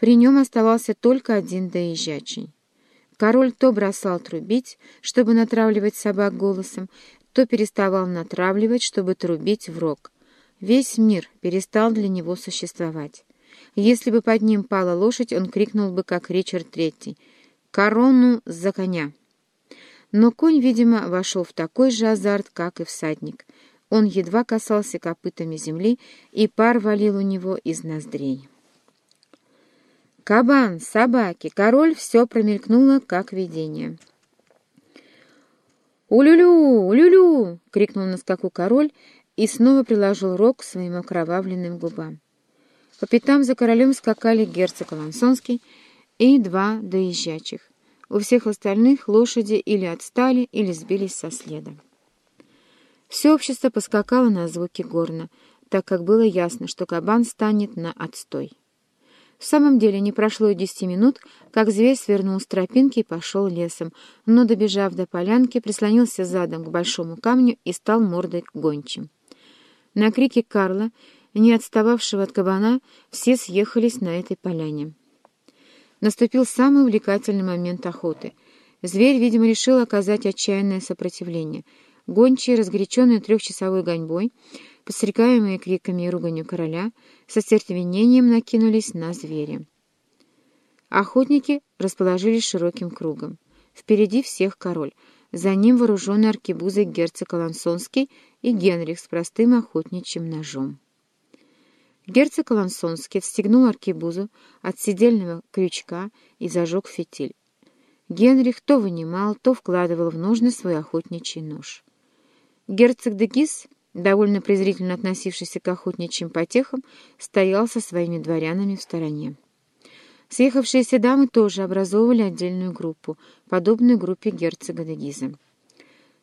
При нем оставался только один доезжачий. Король то бросал трубить, чтобы натравливать собак голосом, то переставал натравливать, чтобы трубить в рог. Весь мир перестал для него существовать. Если бы под ним пала лошадь, он крикнул бы, как Ричард Третий, «Корону за коня!» Но конь, видимо, вошел в такой же азарт, как и всадник. Он едва касался копытами земли, и пар валил у него из ноздрей. Кабан, собаки, король — все промелькнуло, как видение. «Улюлю! Улюлю!» — крикнул на скаку король и снова приложил рог к своим окровавленным губам. По пятам за королем скакали герцог Алансонский и два доезжачих. У всех остальных лошади или отстали, или сбились со следа. Все общество поскакало на звуки горна, так как было ясно, что кабан станет на отстой. В самом деле не прошло и десяти минут, как зверь свернул с тропинки и пошел лесом, но, добежав до полянки, прислонился задом к большому камню и стал мордой гончим. На крики Карла, не отстававшего от кабана, все съехались на этой поляне. Наступил самый увлекательный момент охоты. Зверь, видимо, решил оказать отчаянное сопротивление. Гончие, разгоряченные трехчасовой гоньбой, подстрекаемые криками и руганью короля, со стервенением накинулись на зверя. Охотники расположились широким кругом. Впереди всех король, за ним вооруженный аркебузой герцог Алансонский и Генрих с простым охотничьим ножом. Герцог Алансонский отстегнул аркебузу от сидельного крючка и зажег фитиль. Генрих то вынимал, то вкладывал в ножны свой охотничий нож. Герцог де Гис довольно презрительно относившийся к охотничьим потехам, стоял со своими дворянами в стороне. Съехавшиеся дамы тоже образовывали отдельную группу, подобную группе герцога де Гиза.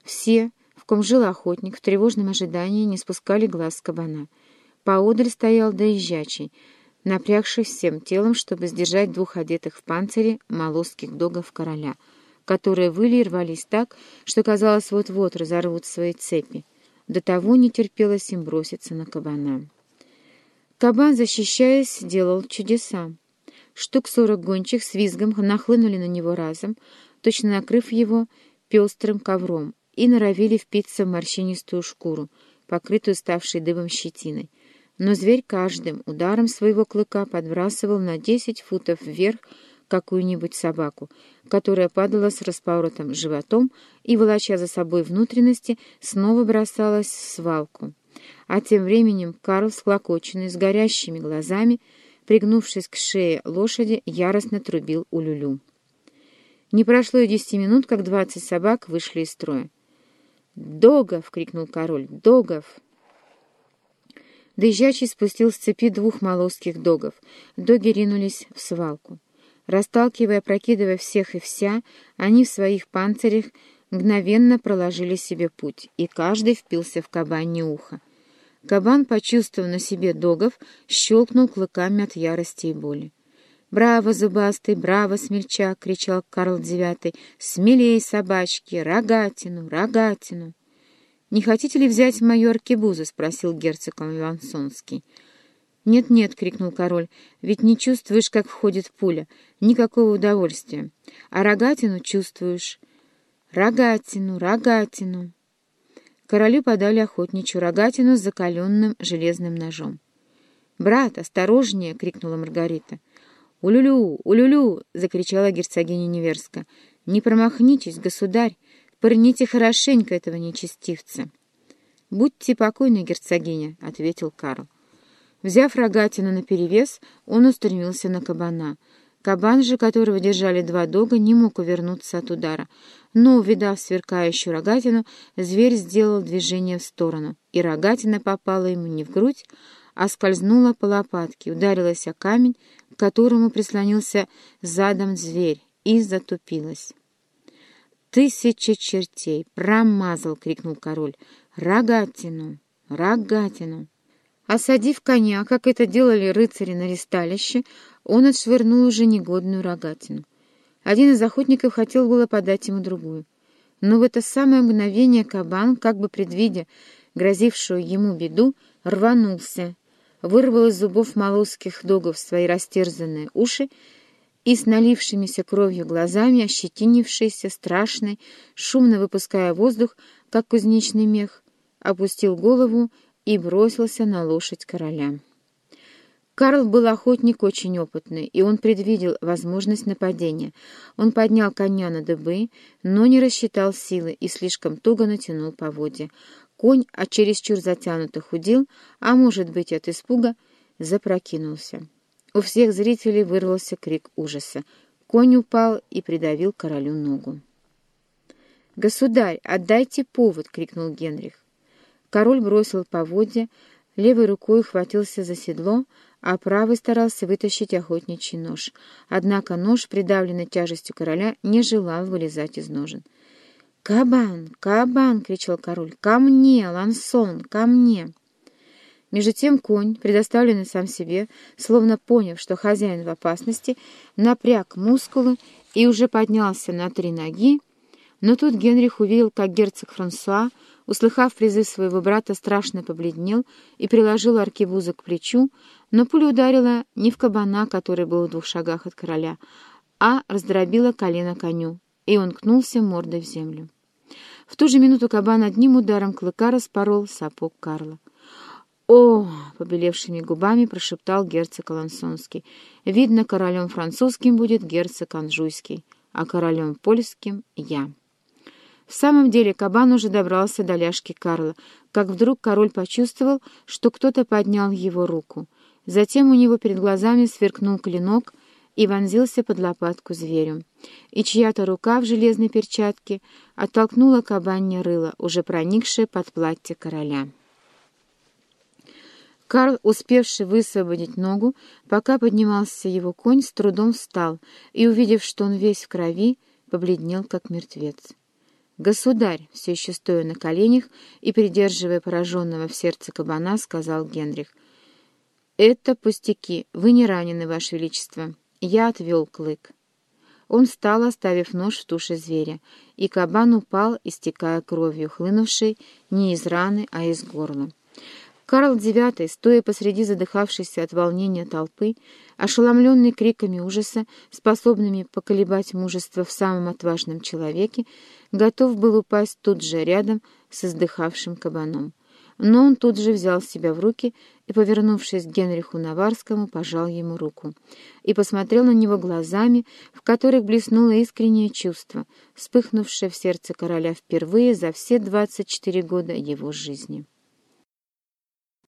Все, в ком жил охотник, в тревожном ожидании не спускали глаз с кабана. Поодаль стоял доезжачий, напрягшись всем телом, чтобы сдержать двух одетых в панцире молосских догов короля, которые выли и рвались так, что, казалось, вот-вот разорвут свои цепи. До того не терпелось им броситься на кабана. Кабан, защищаясь, делал чудеса. Штук сорок гончих с визгом нахлынули на него разом, точно накрыв его пестрым ковром, и норовили впиться в морщинистую шкуру, покрытую ставшей дыбом щетиной. Но зверь каждым ударом своего клыка подбрасывал на десять футов вверх какую-нибудь собаку, которая падала с распоротым животом и, волоча за собой внутренности, снова бросалась в свалку. А тем временем Карл, склокоченный, с горящими глазами, пригнувшись к шее лошади, яростно трубил у люлю. Не прошло и десяти минут, как двадцать собак вышли из строя. «Догов!» — крикнул король. «Догов!» Доезжачий спустил с цепи двух молосских догов. Доги ринулись в свалку. Расталкивая, прокидывая всех и вся, они в своих панцирях мгновенно проложили себе путь, и каждый впился в кабанье ухо. Кабан, почувствовав на себе догов, щелкнул клыками от ярости и боли. «Браво, зубастый! Браво, смельчак!» — кричал Карл Девятый. «Смелей, собачки! Рогатину! Рогатину!» «Не хотите ли взять мою аркебузу?» — спросил герцог Лансонский. «Нет-нет», — крикнул король, — «ведь не чувствуешь, как входит пуля. Никакого удовольствия. А рогатину чувствуешь. Рогатину, рогатину». Королю подали охотничью рогатину с закаленным железным ножом. «Брат, осторожнее!» — крикнула Маргарита. «Улюлю! Улюлю!» — закричала герцогиня Неверска. «Не промахнитесь, государь! Пырните хорошенько этого нечестивца!» «Будьте покойны, герцогиня!» — ответил Карл. Взяв рогатину наперевес, он устремился на кабана. Кабан же, которого держали два дога, не мог увернуться от удара. Но, увидав сверкающую рогатину, зверь сделал движение в сторону, и рогатина попала ему не в грудь, а скользнула по лопатке, ударилась о камень, к которому прислонился задом зверь, и затупилась. «Тысяча чертей! Промазал!» — крикнул король. «Рогатину! Рогатину!» Осадив коня, как это делали рыцари на ристалище, он отшвырнул уже негодную рогатину. Один из охотников хотел было подать ему другую. Но в это самое мгновение кабан, как бы предвидя грозившую ему беду, рванулся, вырвал из зубов моллузских догов свои растерзанные уши и с налившимися кровью глазами, ощетинившийся, страшный, шумно выпуская воздух, как кузнечный мех, опустил голову и бросился на лошадь короля. Карл был охотник очень опытный, и он предвидел возможность нападения. Он поднял коня на дыбы, но не рассчитал силы и слишком туго натянул поводья. Конь, от чересчур затянутых худел, а может быть от испуга, запрокинулся. У всех зрителей вырвался крик ужаса. Конь упал и придавил королю ногу. «Государь, отдайте повод!» — крикнул Генрих. Король бросил поводья, левой рукой хватился за седло, а правый старался вытащить охотничий нож. Однако нож, придавленный тяжестью короля, не желал вылезать из ножен. «Кабан! Кабан!» — кричал король. «Ко мне, Лансон! Ко мне!» Между тем конь, предоставленный сам себе, словно поняв, что хозяин в опасности, напряг мускулы и уже поднялся на три ноги, но тут Генрих увидел, как герцог Франсуа, услыхав призыв своего брата, страшно побледнел и приложил аркебуза к плечу, но пуля ударила не в кабана, который был в двух шагах от короля, а раздробила колено коню, и он кнулся мордой в землю. В ту же минуту кабан одним ударом клыка распорол сапог Карла. «О!» — побелевшими губами прошептал герцог Алансонский. «Видно, королем французским будет герцог Анжуйский, а королем польским — я». В самом деле кабан уже добрался до ляжки Карла, как вдруг король почувствовал, что кто-то поднял его руку. Затем у него перед глазами сверкнул клинок и вонзился под лопатку зверю. И чья-то рука в железной перчатке оттолкнула кабанье рыло, уже проникшее под платье короля. Карл, успевший высвободить ногу, пока поднимался его конь, с трудом встал и, увидев, что он весь в крови, побледнел, как мертвец. «Государь!» — все еще стоя на коленях и придерживая пораженного в сердце кабана, сказал Генрих. «Это пустяки. Вы не ранены, Ваше Величество. Я отвел клык». Он встал, оставив нож в туше зверя, и кабан упал, истекая кровью, хлынувшей не из раны, а из горла. Карл IX, стоя посреди задыхавшейся от волнения толпы, ошеломленный криками ужаса, способными поколебать мужество в самом отважном человеке, готов был упасть тут же рядом с издыхавшим кабаном. Но он тут же взял себя в руки и, повернувшись к Генриху Наварскому, пожал ему руку и посмотрел на него глазами, в которых блеснуло искреннее чувство, вспыхнувшее в сердце короля впервые за все двадцать четыре года его жизни.